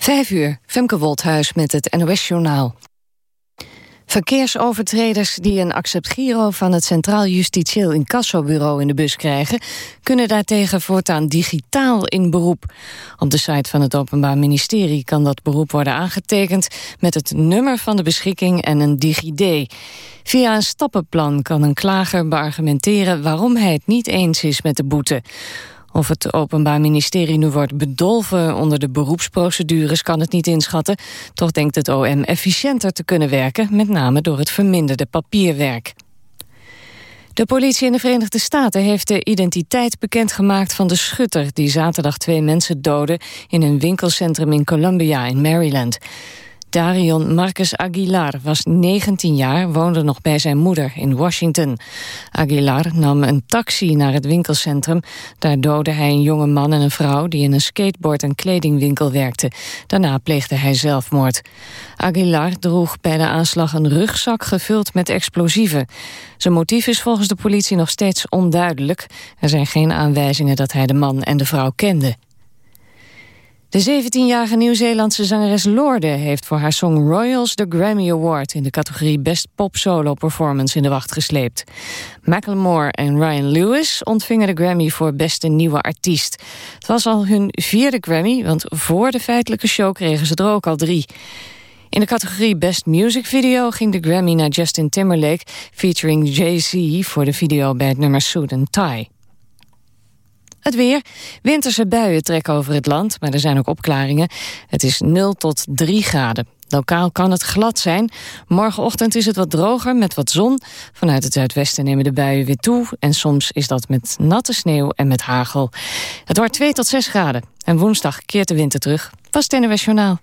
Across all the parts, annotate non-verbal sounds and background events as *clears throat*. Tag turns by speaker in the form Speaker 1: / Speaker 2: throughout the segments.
Speaker 1: Vijf uur, Femke Wolthuis met het NOS-journaal. Verkeersovertreders die een accept-giro van het Centraal Justitieel Incassobureau in de bus krijgen, kunnen daartegen voortaan digitaal in beroep. Op de site van het Openbaar Ministerie kan dat beroep worden aangetekend met het nummer van de beschikking en een DigiD. Via een stappenplan kan een klager beargumenteren waarom hij het niet eens is met de boete. Of het Openbaar Ministerie nu wordt bedolven onder de beroepsprocedures kan het niet inschatten. Toch denkt het OM efficiënter te kunnen werken, met name door het verminderde papierwerk. De politie in de Verenigde Staten heeft de identiteit bekendgemaakt van de schutter die zaterdag twee mensen doodde in een winkelcentrum in Columbia in Maryland. Darion Marcus Aguilar was 19 jaar, woonde nog bij zijn moeder in Washington. Aguilar nam een taxi naar het winkelcentrum. Daar doodde hij een jonge man en een vrouw die in een skateboard- en kledingwinkel werkte. Daarna pleegde hij zelfmoord. Aguilar droeg bij de aanslag een rugzak gevuld met explosieven. Zijn motief is volgens de politie nog steeds onduidelijk. Er zijn geen aanwijzingen dat hij de man en de vrouw kende. De 17-jarige Nieuw-Zeelandse zangeres Lorde heeft voor haar song Royals de Grammy Award in de categorie Best Pop Solo Performance in de wacht gesleept. Macklemore en Ryan Lewis ontvingen de Grammy voor Beste Nieuwe Artiest. Het was al hun vierde Grammy, want voor de feitelijke show kregen ze er ook al drie. In de categorie Best Music Video ging de Grammy naar Justin Timberlake... featuring Jay-Z voor de video bij het nummer Suit and Tie. Het weer. Winterse buien trekken over het land, maar er zijn ook opklaringen. Het is 0 tot 3 graden. Lokaal kan het glad zijn. Morgenochtend is het wat droger met wat zon. Vanuit het zuidwesten nemen de buien weer toe. En soms is dat met natte sneeuw en met hagel. Het wordt 2 tot 6 graden. En woensdag keert de winter terug. Was het NOS Journaal.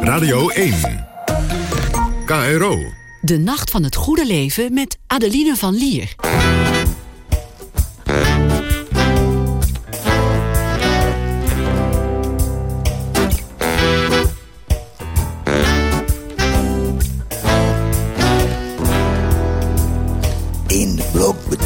Speaker 2: Radio 1. KRO.
Speaker 3: De Nacht van het Goede Leven met Adeline van Lier.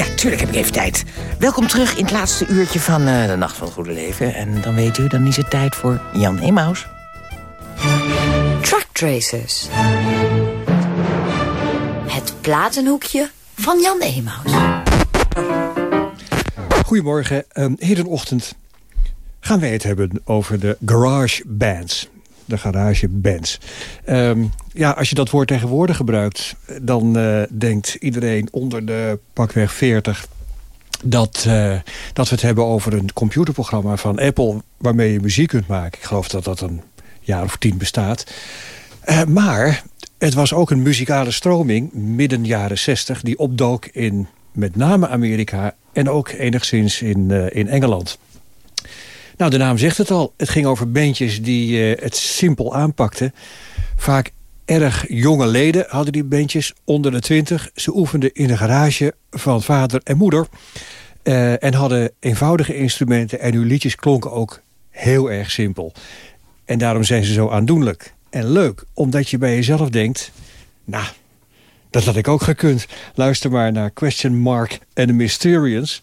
Speaker 4: Ja, tuurlijk heb ik even tijd. Welkom terug in het laatste uurtje van uh, de Nacht van het Goede Leven. En dan weet u, dan is het tijd voor Jan Emaus.
Speaker 5: Truck Tracers. Het platenhoekje van Jan Emaus.
Speaker 6: Goedemorgen. Um, hedenochtend gaan wij het hebben over de garage bands de garagebands. Um, ja, als je dat woord tegenwoordig gebruikt... dan uh, denkt iedereen onder de pakweg 40 dat, uh, dat we het hebben over een computerprogramma van Apple... waarmee je muziek kunt maken. Ik geloof dat dat een jaar of tien bestaat. Uh, maar het was ook een muzikale stroming, midden jaren 60... die opdook in met name Amerika en ook enigszins in, in Engeland. Nou, de naam zegt het al. Het ging over bandjes die uh, het simpel aanpakten. Vaak erg jonge leden hadden die bandjes, onder de twintig. Ze oefenden in de garage van vader en moeder. Uh, en hadden eenvoudige instrumenten. En hun liedjes klonken ook heel erg simpel. En daarom zijn ze zo aandoenlijk. En leuk, omdat je bij jezelf denkt... Nou, dat had ik ook gekund. Luister maar naar Question Mark and the Mysterians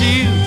Speaker 7: you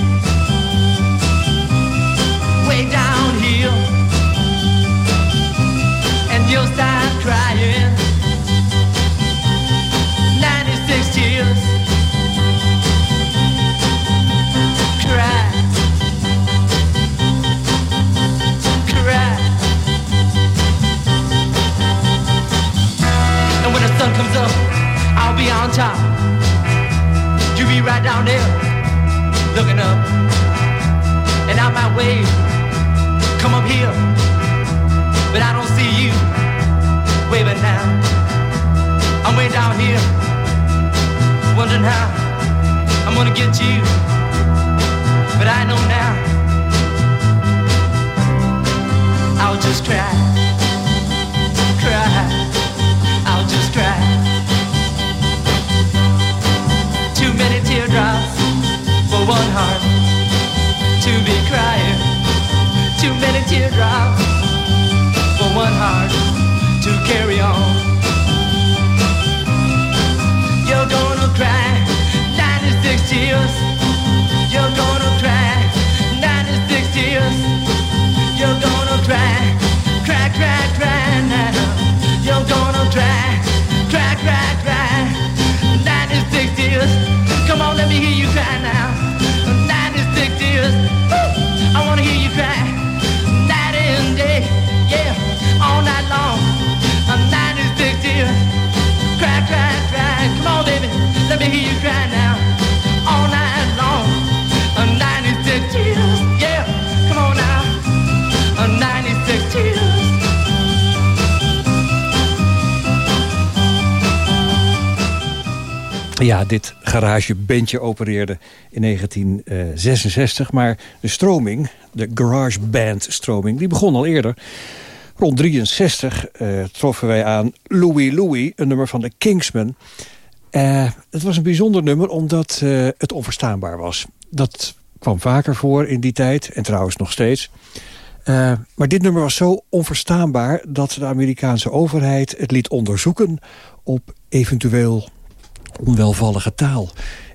Speaker 6: Ja, dit garagebandje opereerde in 1966. Maar de stroming, de garage band stroming, die begon al eerder. Rond 63 eh, troffen wij aan Louie Louie, een nummer van de Kingsmen. Eh, het was een bijzonder nummer omdat eh, het onverstaanbaar was. Dat kwam vaker voor in die tijd en trouwens nog steeds. Maar dit nummer was zo onverstaanbaar dat de Amerikaanse overheid het liet onderzoeken op eventueel onwelvallige taal.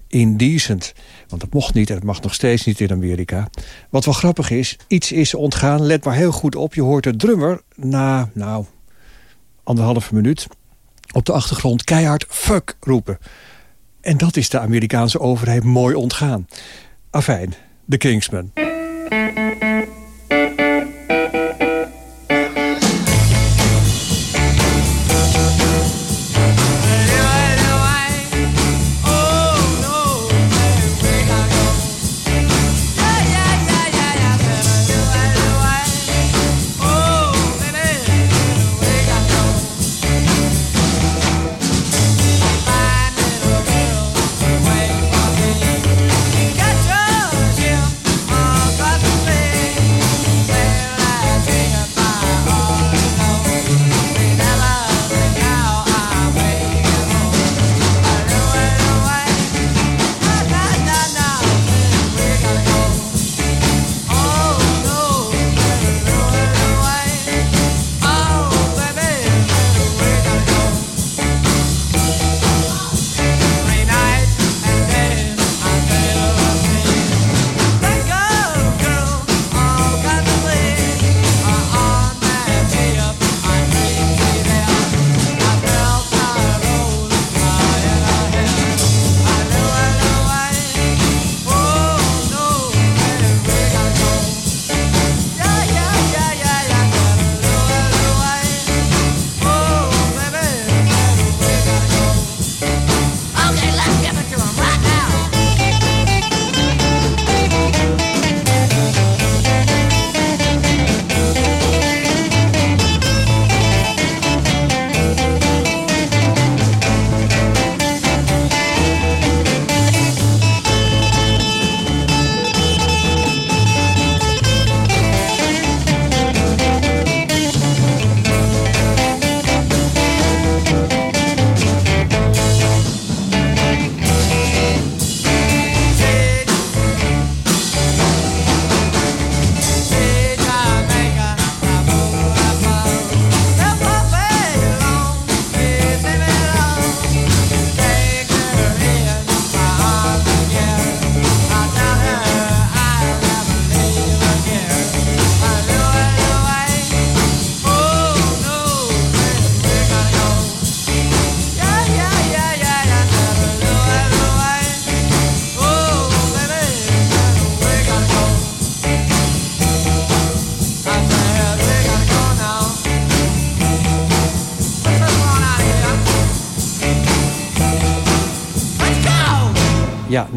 Speaker 6: Indecent. Want dat mocht niet en het mag nog steeds niet in Amerika. Wat wel grappig is, iets is ontgaan. Let maar heel goed op. Je hoort de drummer na, nou, anderhalve minuut... op de achtergrond keihard fuck roepen. En dat is de Amerikaanse overheid mooi ontgaan. Afijn, de Kingsmen.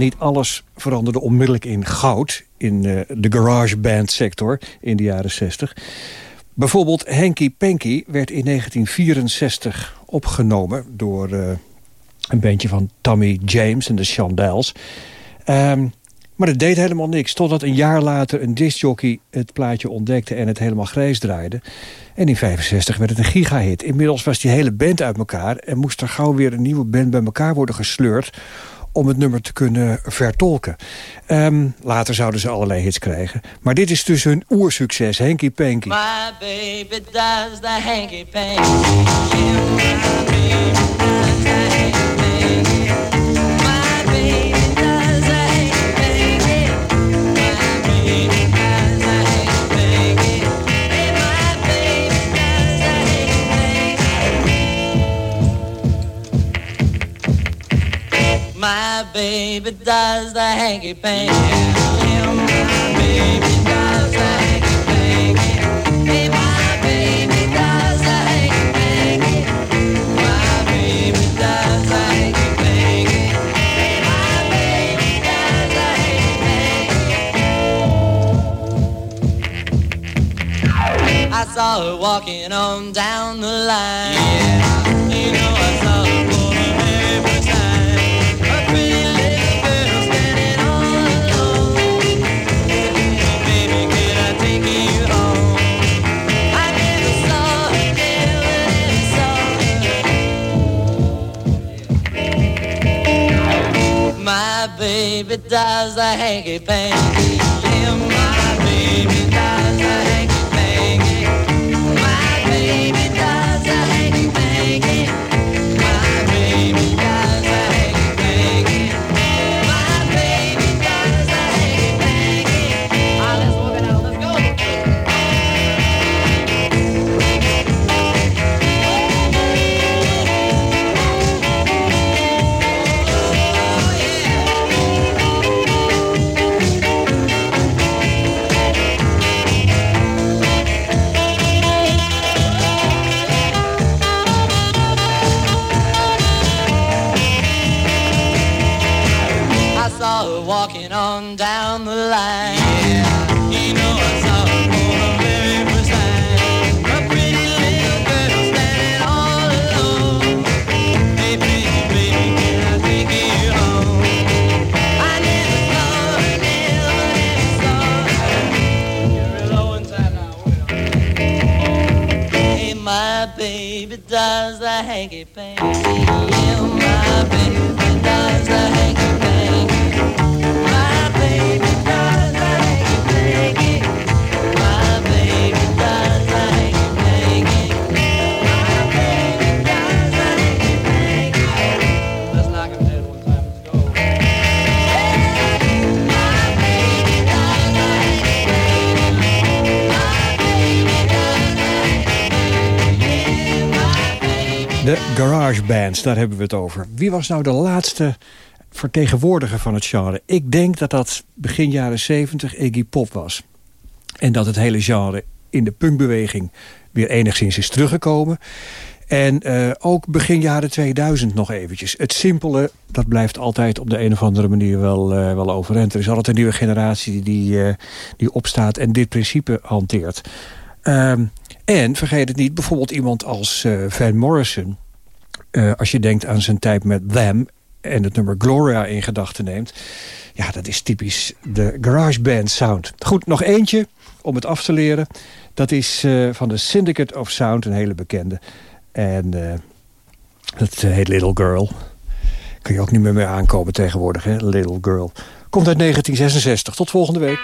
Speaker 6: Niet alles veranderde onmiddellijk in goud... in uh, de garageband sector in de jaren 60. Bijvoorbeeld Henky Panky werd in 1964 opgenomen... door uh, een bandje van Tommy James en de Chandels. Um, maar het deed helemaal niks. Totdat een jaar later een discjockey het plaatje ontdekte... en het helemaal grijs draaide. En in 65 werd het een gigahit. Inmiddels was die hele band uit elkaar... en moest er gauw weer een nieuwe band bij elkaar worden gesleurd om het nummer te kunnen vertolken. Um, later zouden ze allerlei hits krijgen. Maar dit is dus hun oersucces, Hanky Panky.
Speaker 8: My baby does the hanky panky. Yeah, my baby baby does the hanky panky. Yeah, my baby does the hanky panky. Hey, my baby does the hanky panky. My baby does the hanky panky. Hey, my baby does the hanky panky. I saw her walking on down the line. Yeah, you know I baby does the hanky panky. My baby does the hanky
Speaker 6: bands, daar hebben we het over. Wie was nou de laatste vertegenwoordiger van het genre? Ik denk dat dat begin jaren 70 Iggy Pop was. En dat het hele genre in de punkbeweging weer enigszins is teruggekomen. En eh, ook begin jaren 2000 nog eventjes. Het simpele, dat blijft altijd op de een of andere manier wel, eh, wel overeind. Er is altijd een nieuwe generatie die, eh, die opstaat en dit principe hanteert. Ehm, en vergeet het niet, bijvoorbeeld iemand als eh, Van Morrison... eh, als je denkt aan zijn tijd met Them en het nummer Gloria in gedachten neemt... ja, dat is typisch de garageband sound. Goed, nog eentje om het af te leren. Dat is eh, van de Syndicate of Sound, een hele bekende. En eh, dat heet Little Girl. Kun je ook niet meer mee aankomen tegenwoordig, hè? Little Girl. Komt uit 1966. Tot volgende week.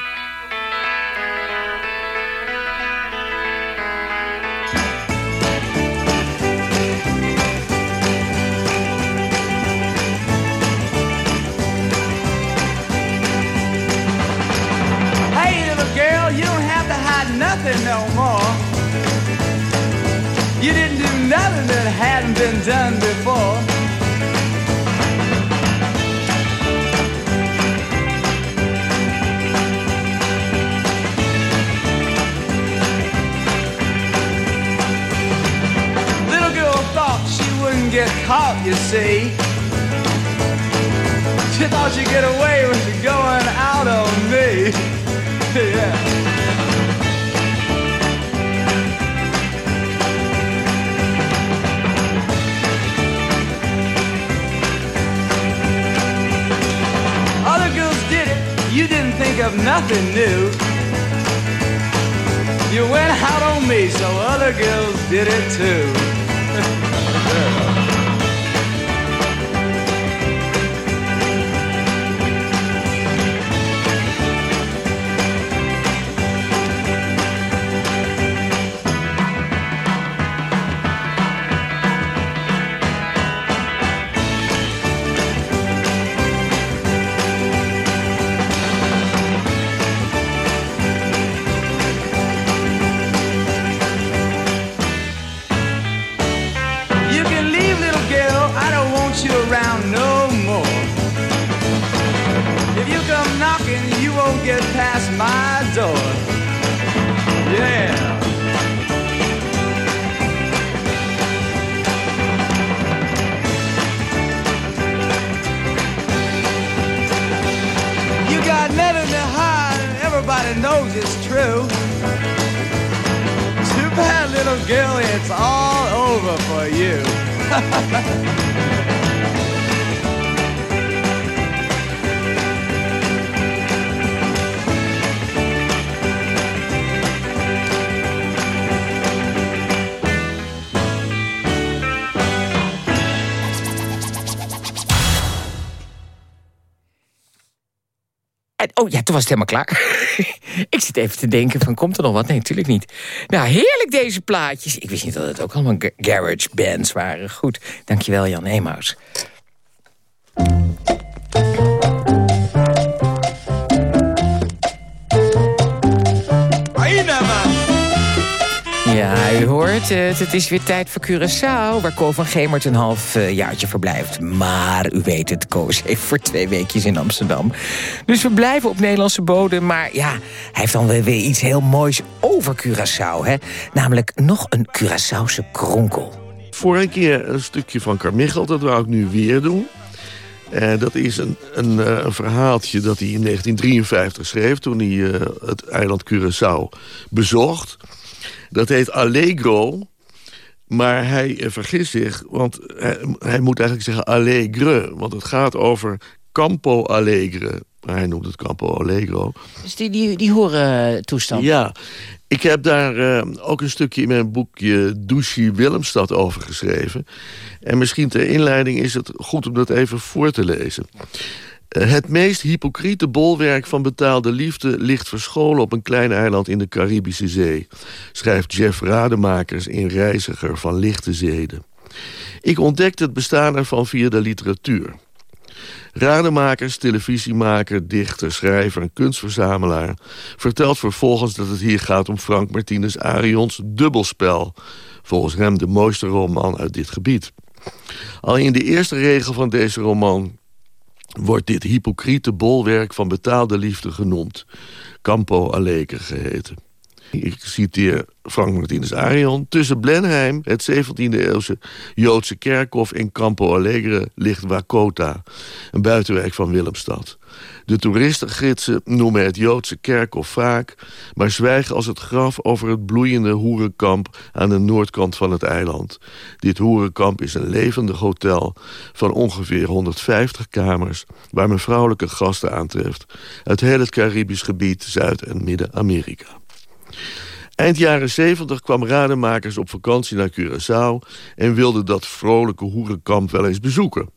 Speaker 4: Oh ja, toen was het helemaal klaar. *laughs* ik zit even te denken van, komt er nog wat? Nee, natuurlijk niet. Nou, heerlijk deze plaatjes. Ik wist niet dat het ook allemaal ga- garage bands waren. Goed, dankjewel Jan Emaus. Ja, u hoort het. Het is weer tijd voor Curaçao... waar Ko van Gemert een half eh, jaartje verblijft. Maar u weet het, Koos heeft voor twee weekjes in Amsterdam. Dus we blijven op Nederlandse bodem. Maar ja, hij heeft dan weer iets heel moois over Curaçao. Hè? Namelijk nog een Curaçaose kronkel.
Speaker 9: Vorige keer een stukje van Carmichael, dat wou ik nu weer doen. En dat is een, een, eh, een verhaaltje dat hij in 1953 schreef... toen hij eh, het eiland Curaçao bezocht. Dat heet Allegro, maar hij eh, vergist zich... want hij, hij moet eigenlijk zeggen Allegre... want het gaat over Campo Alegre. Maar hij noemt het Campo Allegro.
Speaker 4: Dus die, die, die horen toestand.
Speaker 9: Ja, ik heb daar eh, ook een stukje in mijn boekje Douchy Willemstad over geschreven. En misschien ter inleiding is het goed om dat even voor te lezen. Het meest hypocriete bolwerk van betaalde liefde... ligt verscholen op een klein eiland in de Caribische Zee... schrijft Jeff Rademakers in Reiziger van Lichte Zeden. Ik ontdekte het bestaan ervan via de literatuur. Rademakers, televisiemaker, dichter, schrijver en kunstverzamelaar... vertelt vervolgens dat het hier gaat om Frank Martinez Arions Dubbelspel. Volgens hem de mooiste roman uit dit gebied. Al in de eerste regel van deze roman wordt dit hypocriete bolwerk van betaalde liefde genoemd. Campo Alegre geheten. Ik citeer Frank Martinez Arion. Tussen Blenheim, het 17e-eeuwse Joodse kerkhof... en Campo Alegre ligt Wakota, een buitenwijk van Willemstad. De toeristengidsen noemen het Joodse kerkhof vaak... maar zwijgen als het graf over het bloeiende hoerenkamp... aan de noordkant van het eiland. Dit hoerenkamp is een levendig hotel van ongeveer 150 kamers... waar men vrouwelijke gasten aantreft... uit heel het Caribisch gebied, Zuid- en Midden-Amerika. Eind jaren 70 kwam Rademakers op vakantie naar Curaçao... en wilde dat vrolijke hoerenkamp wel eens bezoeken.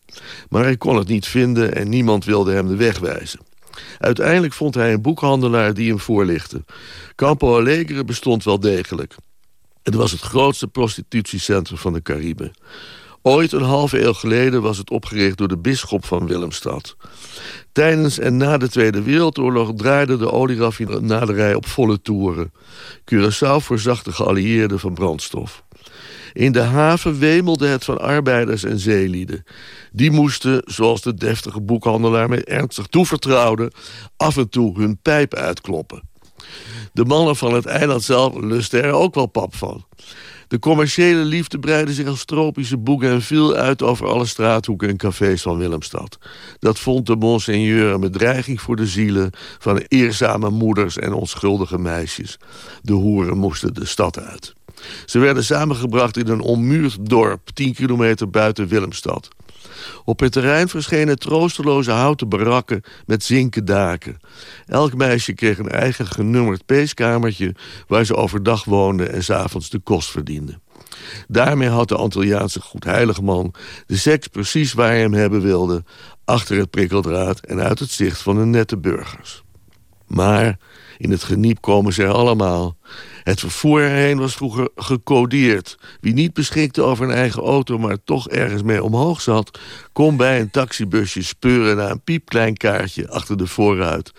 Speaker 9: Maar hij kon het niet vinden en niemand wilde hem de weg wijzen. Uiteindelijk vond hij een boekhandelaar die hem voorlichtte. Campo Alegre bestond wel degelijk. Het was het grootste prostitutiecentrum van de Cariben. Ooit een halve eeuw geleden was het opgericht door de bisschop van Willemstad. Tijdens en na de Tweede Wereldoorlog draaide de olieraffinaderij op volle toeren. Curaçao voorzag de geallieerden van brandstof. In de haven wemelde het van arbeiders en zeelieden. Die moesten, zoals de deftige boekhandelaar mij ernstig toevertrouwde... af en toe hun pijp uitkloppen. De mannen van het eiland zelf lusten er ook wel pap van. De commerciële liefde breidde zich als tropische bougainville uit... over alle straathoeken en cafés van Willemstad. Dat vond de monseigneur een bedreiging voor de zielen... van eerzame moeders en onschuldige meisjes. De hoeren moesten de stad uit. Ze werden samengebracht in een onmuurd dorp... 10 kilometer buiten Willemstad. Op het terrein verschenen troosteloze houten barakken met zinken daken. Elk meisje kreeg een eigen genummerd peeskamertje... waar ze overdag woonden en s'avonds de kost verdienden. Daarmee had de Antilliaanse goedheiligman de seks precies waar hij hem hebben wilde... achter het prikkeldraad en uit het zicht van de nette burgers. Maar in het geniep komen ze er allemaal. Het vervoer erheen was vroeger gecodeerd. Wie niet beschikte over een eigen auto, maar toch ergens mee omhoog zat... kon bij een taxibusje speuren naar een piepklein kaartje achter de voorruit.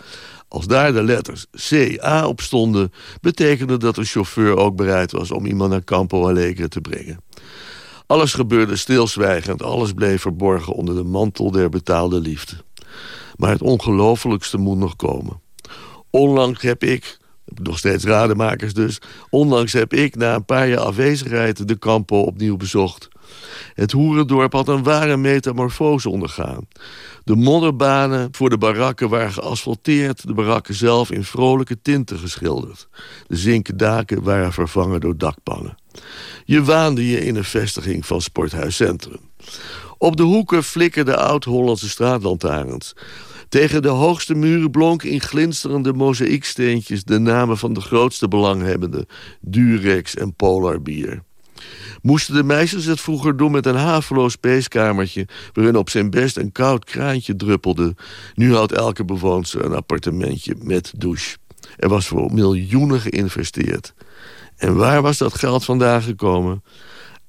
Speaker 9: Als daar de letters CA op stonden... betekende dat de chauffeur ook bereid was om iemand naar Campo Alegre te brengen. Alles gebeurde stilzwijgend, alles bleef verborgen onder de mantel der betaalde liefde. Maar het ongelofelijkste moet nog komen. Onlangs heb ik, nog steeds rademakers dus... onlangs heb ik na een paar jaar afwezigheid de Campo opnieuw bezocht. Het hoerendorp had een ware metamorfose ondergaan. De modderbanen voor de barakken waren geasfalteerd... de barakken zelf in vrolijke tinten geschilderd. De zinken daken waren vervangen door dakpannen. Je waande je in een vestiging van Sporthuis Centrum. Op de hoeken flikkerden oud-Hollandse straatlantaarns... Tegen de hoogste muren blonken in glinsterende mozaïeksteentjes... de namen van de grootste belanghebbenden, Durex en Polar Bier. Moesten de meisjes het vroeger doen met een haveloos peeskamertje... waarin op zijn best een koud kraantje druppelde... nu had elke bewoonster een appartementje met douche. Er was voor miljoenen geïnvesteerd. En waar was dat geld vandaan gekomen?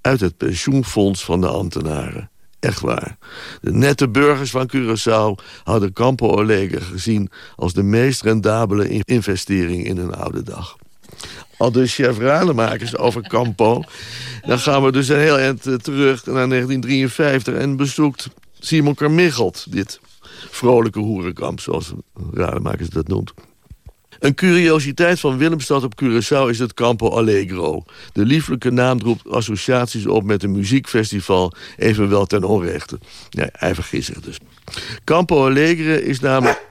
Speaker 9: Uit het pensioenfonds van de ambtenaren. Echt waar. De nette burgers van Curaçao hadden Campo Alegre gezien... als de meest rendabele investering in hun oude dag. Al chef rademakers over Campo. Dan gaan we dus een heel eind eh, terug naar 1953... en bezoekt Simon Carmichelt dit vrolijke hoerenkamp... zoals rademakers dat noemt. Een curiositeit van Willemstad op Curaçao is het Campo Allegro. De lieflijke naam roept associaties op met een muziekfestival... evenwel ten onrechte. Ja, hij vergist zich dus. Campo Alegre is namelijk...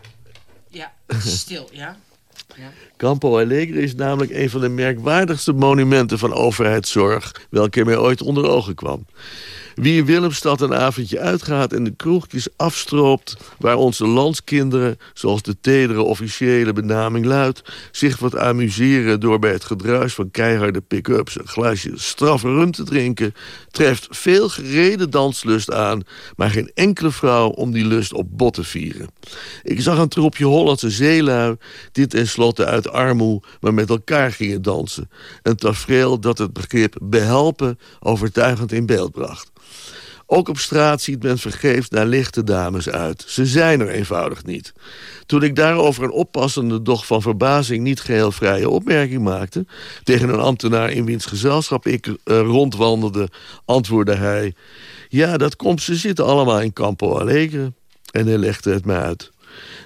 Speaker 4: Ja, stil, ja. ja.
Speaker 9: Campo Alegre is namelijk een van de merkwaardigste monumenten van overheidszorg... welke mij ooit onder ogen kwam. Wie in Willemstad een avondje uitgaat en de kroegjes afstroopt... waar onze landskinderen, zoals de tedere officiële benaming luidt... zich wat amuseren door bij het gedruis van keiharde pick-ups... een glaasje straffe rum te drinken... treft veel gereden danslust aan... maar geen enkele vrouw om die lust op bot te vieren. Ik zag een troepje Hollandse zeelui... die tenslotte uit armoe maar met elkaar gingen dansen. Een tafereel dat het begrip behelpen overtuigend in beeld bracht. Ook op straat ziet men vergeefs naar lichte dames uit. Ze zijn er eenvoudig niet. Toen ik daarover een oppassende, doch van verbazing niet geheel vrije opmerking maakte... tegen een ambtenaar in wiens gezelschap ik uh, rondwandelde, antwoordde hij... Ja, dat komt, ze zitten allemaal in Campo Alegre. En hij legde het me uit.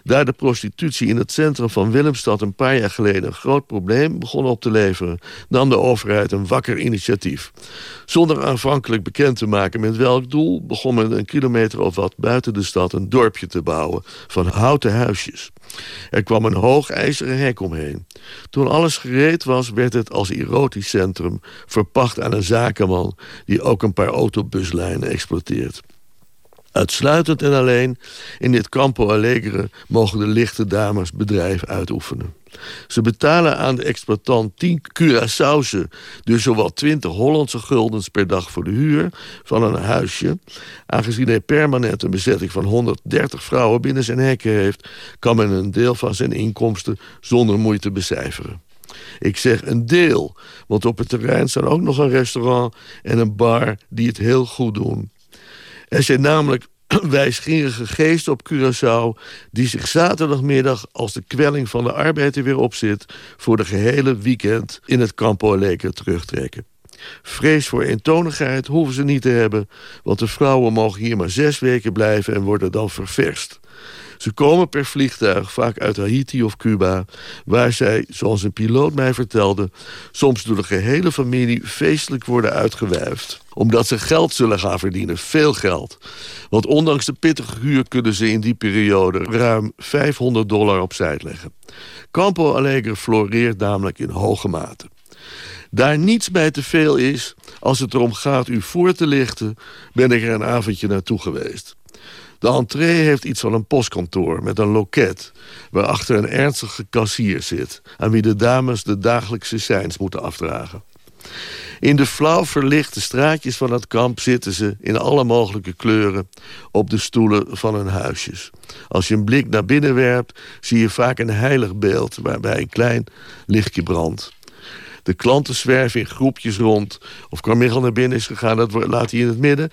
Speaker 9: Daar de prostitutie in het centrum van Willemstad een paar jaar geleden een groot probleem begon op te leveren, nam de overheid een wakker initiatief. Zonder aanvankelijk bekend te maken met welk doel, begon men een kilometer of wat buiten de stad een dorpje te bouwen van houten huisjes. Er kwam een hoog ijzeren hek omheen. Toen alles gereed was, werd het als erotisch centrum verpacht aan een zakenman die ook een paar autobuslijnen exploiteert. Uitsluitend en alleen in dit Campo Alegre mogen de lichte dames bedrijf uitoefenen. Ze betalen aan de exploitant 10 Curaçaose, dus zowel 20 Hollandse guldens per dag voor de huur van een huisje. Aangezien hij permanent een bezetting van 130 vrouwen binnen zijn hekken heeft, kan men een deel van zijn inkomsten zonder moeite becijferen. Ik zeg een deel, want op het terrein staan ook nog een restaurant en een bar die het heel goed doen. Er zijn namelijk *clears throat* wijsgierige geesten op Curaçao... die zich zaterdagmiddag, als de kwelling van de arbeid er weer op zit... voor de gehele weekend in het Campo Alegre terugtrekken. Vrees voor eentonigheid hoeven ze niet te hebben... want de vrouwen mogen hier maar zes weken blijven en worden dan ververst. Ze komen per vliegtuig, vaak uit Haiti of Cuba... waar zij, zoals een piloot mij vertelde... soms door de gehele familie feestelijk worden uitgewuifd omdat ze geld zullen gaan verdienen, veel geld. Want ondanks de pittige huur kunnen ze in die periode... ruim 500 dollar opzij leggen. Campo Alegre floreert namelijk in hoge mate. Daar niets bij te veel is, als het erom gaat u voor te lichten... ben ik er een avondje naartoe geweest. De entree heeft iets van een postkantoor met een loket... waarachter een ernstige kassier zit... aan wie de dames de dagelijkse seins moeten afdragen. In de flauw verlichte straatjes van het kamp zitten ze in alle mogelijke kleuren op de stoelen van hun huisjes. Als je een blik naar binnen werpt, zie je vaak een heilig beeld waarbij een klein lichtje brandt. De klanten zwerven in groepjes rond. Of Carmichael naar binnen is gegaan, dat laat hij in het midden.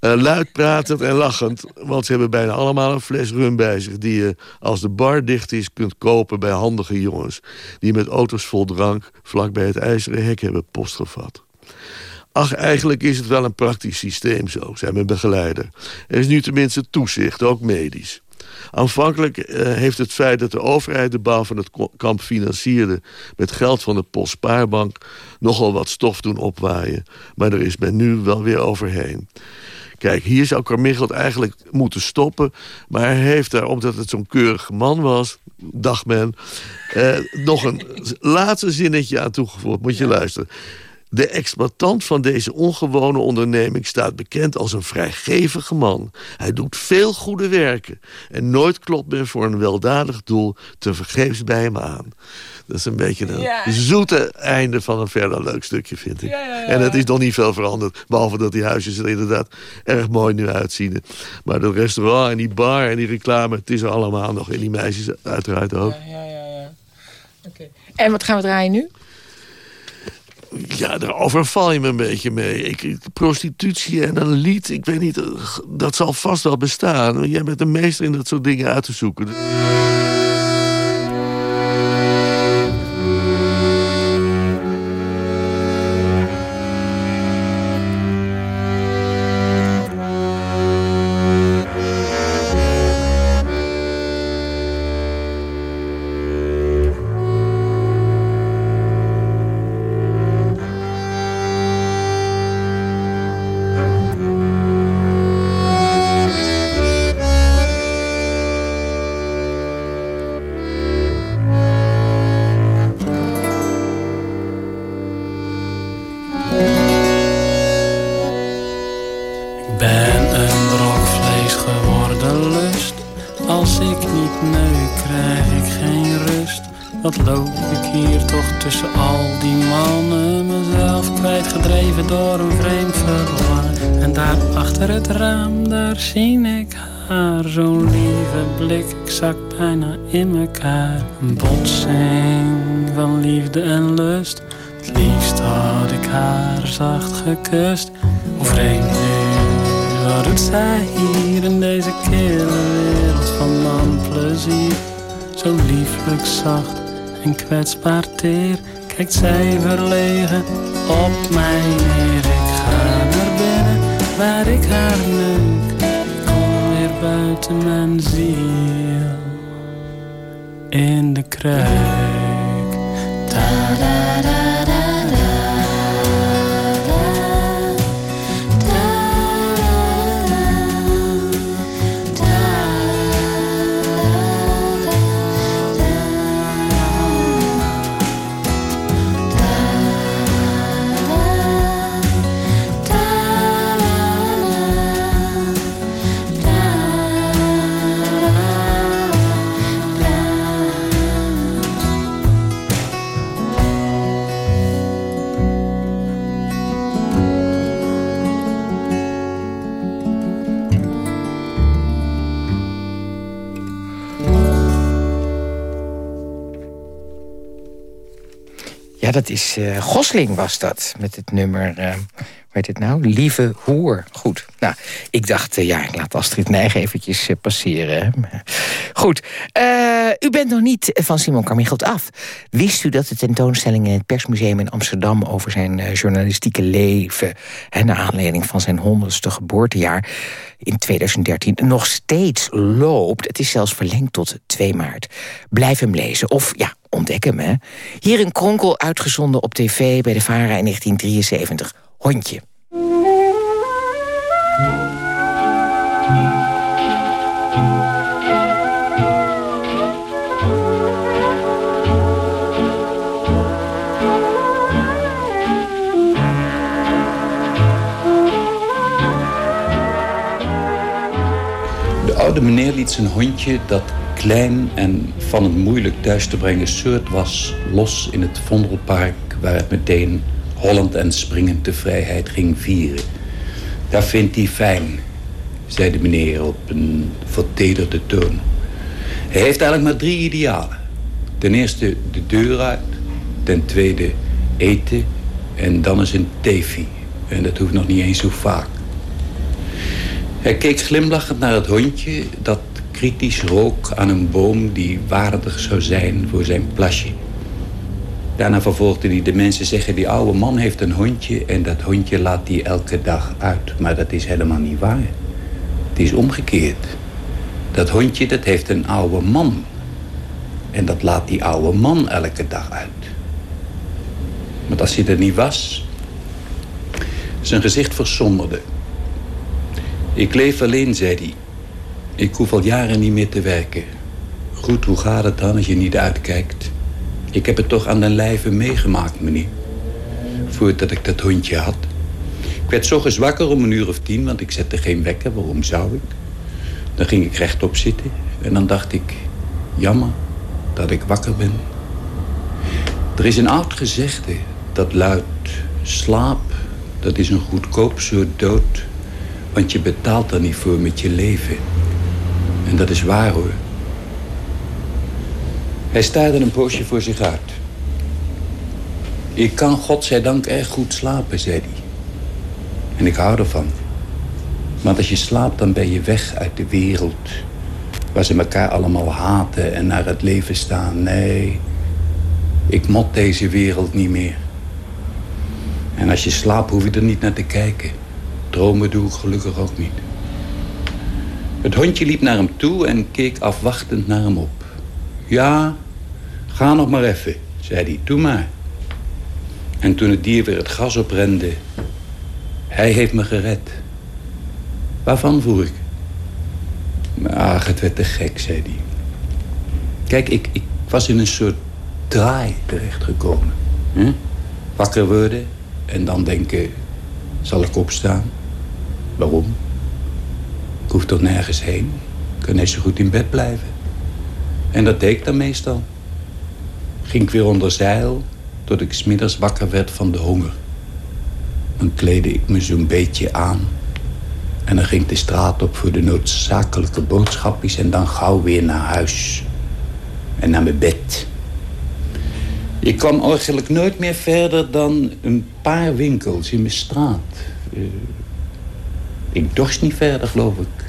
Speaker 9: Uh, luid pratend en lachend. Want ze hebben bijna allemaal een fles rum bij zich... die je, als de bar dicht is, kunt kopen bij handige jongens... die met auto's vol drank vlak bij het ijzeren hek hebben postgevat. Ach, eigenlijk is het wel een praktisch systeem zo, zei mijn begeleider. Er is nu tenminste toezicht, ook medisch. Aanvankelijk eh, heeft het feit dat de overheid de bouw van het kamp financierde... met geld van de Postspaarbank nogal wat stof doen opwaaien. Maar daar is men nu wel weer overheen. Kijk, hier zou Carmichael het eigenlijk moeten stoppen. Maar hij heeft daar, omdat het zo'n keurige man was... dacht men, eh, nog een *laughs* laatste zinnetje aan toegevoegd. Moet je luisteren. De exploitant van deze ongewone onderneming staat bekend als een vrijgevige man. Hij doet veel goede werken. En nooit klopt men voor een weldadig doel te vergeefs bij hem aan. Dat is een beetje een zoete einde van een verder leuk stukje, vind ik. en het is nog niet veel veranderd. Behalve dat die huisjes er inderdaad erg mooi nu uitzien. Maar dat restaurant en die bar en die reclame... het is er allemaal nog. En die meisjes uiteraard ook.
Speaker 4: Ja, ja, ja. ja. Oké. En wat gaan we draaien nu?
Speaker 9: Ja, daar overval je me een beetje mee. Ik, prostitutie en een lied, ik weet niet, dat zal vast wel bestaan. Jij bent de meester in dat soort dingen uit te zoeken.
Speaker 10: Kwetsbaar teer. Kijkt zij verlegen op mij neer. Ik ga naar binnen waar ik haar neuk. Kom weer buiten mijn ziel in de kruik.
Speaker 4: Dat is uh, Gosling was dat, met het nummer... Uh, werd het nou? Lieve hoer. Goed. Nou, ik dacht, eh, ja, ik laat Astrid Nijg eventjes eh, passeren. Goed. U bent nog niet van Simon Carmichelt af. Wist u dat de tentoonstelling in het Persmuseum in Amsterdam... over zijn journalistieke leven... en naar aanleiding van zijn honderdste geboortejaar... in 2013 nog steeds loopt? Het is zelfs verlengd tot 2 maart. Blijf hem lezen. Of ja, ontdek hem, hè. Hier een kronkel uitgezonden op tv bij de VARA in 1973 hondje.
Speaker 11: De oude meneer liet zijn hondje, dat klein en van het moeilijk thuis te brengen soort was... los in het Vondelpark, waar het meteen Holland en springend de vrijheid ging vieren. Dat vindt hij fijn, zei de meneer op een vertederde toon. Hij heeft eigenlijk maar drie idealen. Ten eerste de deur uit. Ten tweede eten. En dan eens een tefi. En dat hoeft nog niet eens zo vaak. Hij keek glimlachend naar het hondje... dat kritisch rook aan een boom die waardig zou zijn voor zijn plasje. Daarna vervolgde hij, de mensen zeggen... die oude man heeft een hondje en dat hondje laat hij elke dag uit. Maar dat is helemaal niet waar. Het is omgekeerd. Dat hondje dat heeft een oude man. En dat laat die oude man elke dag uit. Maar als hij er niet was... Zijn gezicht versomberde. Ik leef alleen, zei hij. Ik hoef al jaren niet meer te werken. Goed, hoe gaat het dan als je niet uitkijkt? Ik heb het toch aan den lijve meegemaakt, meneer. Voordat ik dat hondje had. Ik werd zo wakker om een uur of tien, want ik zette geen wekker. Waarom zou ik? Dan ging ik rechtop zitten en dan dacht ik... jammer dat ik wakker ben. Er is een oud gezegde dat luidt... slaap, dat is een goedkoop soort dood... want je betaalt er niet voor met je leven. En dat is waar, hoor. Hij staarde een poosje voor zich uit. Ik kan godzijdank erg goed slapen, zei hij. En ik hou ervan. Want als je slaapt, dan ben je weg uit de wereld. Waar ze elkaar allemaal haten en naar het leven staan. Nee, ik mot deze wereld niet meer. En als je slaapt, hoef je er niet naar te kijken. Dromen doe ik gelukkig ook niet. Het hondje liep naar hem toe en keek afwachtend naar hem op. Ja, Ga nog maar even, zei hij. Doe maar. En toen het dier weer het gas oprende... Hij heeft me gered. Waarvan, vroeg ik. Ach, het werd te gek, zei hij. Kijk, ik, ik was in een soort draai terechtgekomen. Wakker worden en dan denken... Zal ik opstaan? Waarom? Hoef toch nergens heen. Ik kan net zo goed in bed blijven. En dat deed ik dan meestal ging ik weer onder zeil... tot ik smiddags wakker werd van de honger. Dan kleedde ik me zo'n beetje aan... en dan ging ik de straat op voor de noodzakelijke boodschapjes... en dan gauw weer naar huis. En naar mijn bed. Ik kwam eigenlijk nooit meer verder dan een paar winkels in mijn straat. Uh, ik dorst niet verder, geloof ik.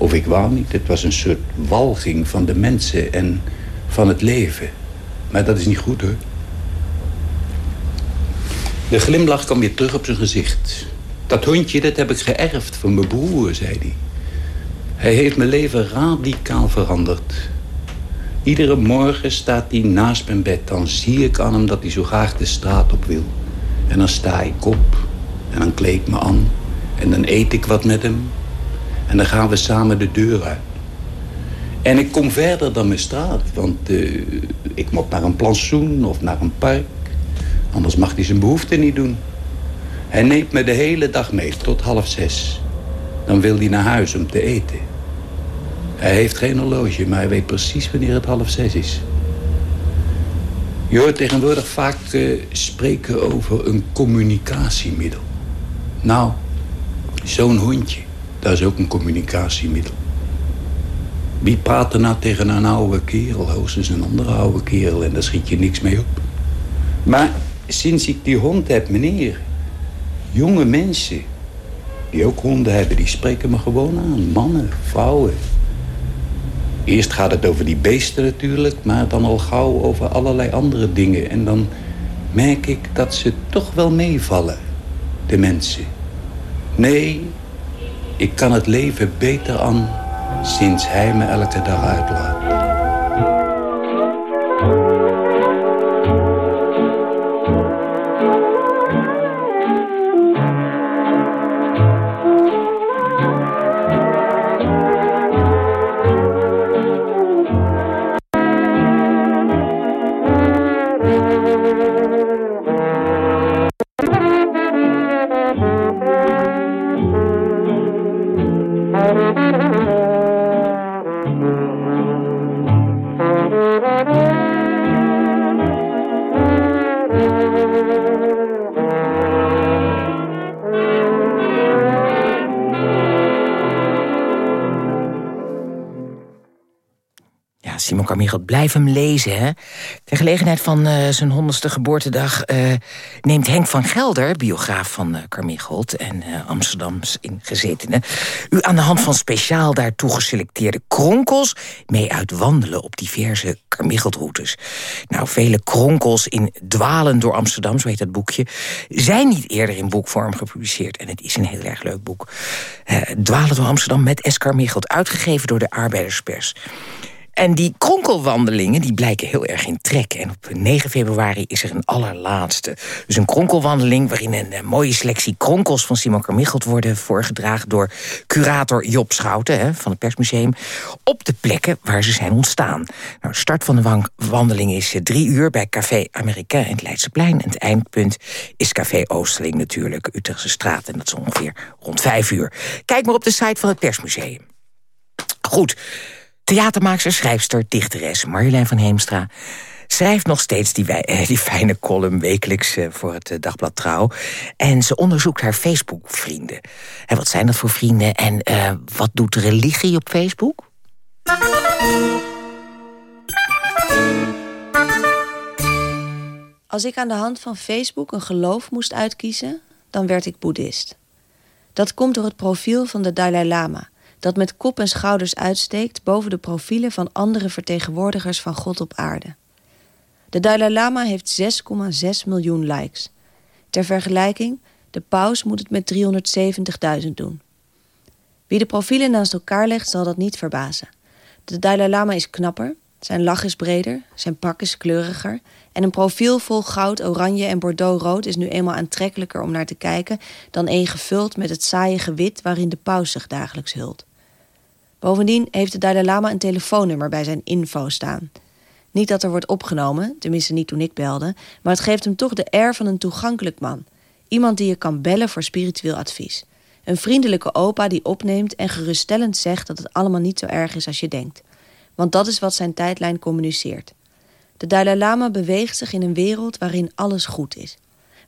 Speaker 11: Of ik wou niet. Het was een soort walging van de mensen en van het leven. Maar dat is niet goed, hoor. De glimlach kwam weer terug op zijn gezicht. Dat hondje, dat heb ik geërfd van mijn broer, zei hij. Hij heeft mijn leven radicaal veranderd. Iedere morgen staat hij naast mijn bed. Dan zie ik aan hem dat hij zo graag de straat op wil. En dan sta ik op. En dan kleed ik me aan. En dan eet ik wat met hem. En dan gaan we samen de deur uit. En ik kom verder dan mijn straat. Want uh, ik moet naar een plantsoen of naar een park. Anders mag hij zijn behoefte niet doen. Hij neemt me de hele dag mee, tot half zes. Dan wil hij naar huis om te eten. Hij heeft geen horloge, maar hij weet precies wanneer het half zes is. Je hoort tegenwoordig vaak uh, spreken over een communicatiemiddel. Nou, zo'n hondje, dat is ook een communicatiemiddel. Wie praat er nou tegen een oude kerel? Hoogstens een andere oude kerel en daar schiet je niks mee op. Maar sinds ik die hond heb, meneer... Jonge mensen die ook honden hebben, die spreken me gewoon aan. Mannen, vrouwen. Eerst gaat het over die beesten natuurlijk, maar dan al gauw over allerlei andere dingen. En dan merk ik dat ze toch wel meevallen, de mensen. Nee, ik kan het leven beter aan sinds hij me elke dag uitlaat.
Speaker 4: Blijf hem lezen. Hè? Ter gelegenheid van uh, zijn honderdste geboortedag... Uh, neemt Henk van Gelder, biograaf van uh, en Amsterdams ingezetene... u aan de hand van speciaal daartoe geselecteerde kronkels... mee uit wandelen op diverse Carmichael-routes. Nou, vele kronkels in Dwalen door Amsterdam, zo heet dat boekje... zijn niet eerder in boekvorm gepubliceerd. En het is een heel erg leuk boek. Dwalen door Amsterdam met S. Carmichael, uitgegeven door de Arbeiderspers. En die kronkelwandelingen die blijken heel erg in trek. En op 9 februari is er een allerlaatste. Dus een kronkelwandeling waarin een, eh, mooie selectie kronkels... van Simon Carmichelt worden voorgedragen door curator Job Schouten... Hè, van het Persmuseum, op de plekken waar ze zijn ontstaan. Nou, de start van de wandeling is eh, drie uur bij Café Americain in het Leidseplein. En het eindpunt is Café Oosterling natuurlijk, Utrechtse straat. En dat is ongeveer rond vijf uur. Kijk maar op de site van het Persmuseum. Goed... Theatermaakster, schrijfster, dichteres Marjolein van Heemstra schrijft nog steeds die, eh, die fijne column wekelijks eh, voor het eh, Dagblad Trouw. En ze onderzoekt haar Facebook-vrienden. En wat zijn dat voor vrienden en wat doet religie op Facebook?
Speaker 12: Als ik aan de hand van Facebook een geloof moest uitkiezen, dan werd ik boeddhist. Dat komt door het profiel van de Dalai Lama dat met kop en schouders uitsteekt boven de profielen van andere vertegenwoordigers van God op aarde. De Dalai Lama heeft 6,6 miljoen likes. Ter vergelijking, de paus moet het met 370.000 doen. Wie de profielen naast elkaar legt, zal dat niet verbazen. De Dalai Lama is knapper, zijn lach is breder, zijn pak is kleuriger en een profiel vol goud, oranje en bordeauxrood is nu eenmaal aantrekkelijker om naar te kijken dan een gevuld met het saaie gewit waarin de paus zich dagelijks hult. Bovendien heeft de Dalai Lama een telefoonnummer bij zijn info staan. Niet dat er wordt opgenomen, tenminste niet toen ik belde, maar het geeft hem toch de air van een toegankelijk man. Iemand die je kan bellen voor spiritueel advies. Een vriendelijke opa die opneemt en geruststellend zegt dat het allemaal niet zo erg is als je denkt. Want dat is wat zijn tijdlijn communiceert. De Dalai Lama beweegt zich in een wereld waarin alles goed is.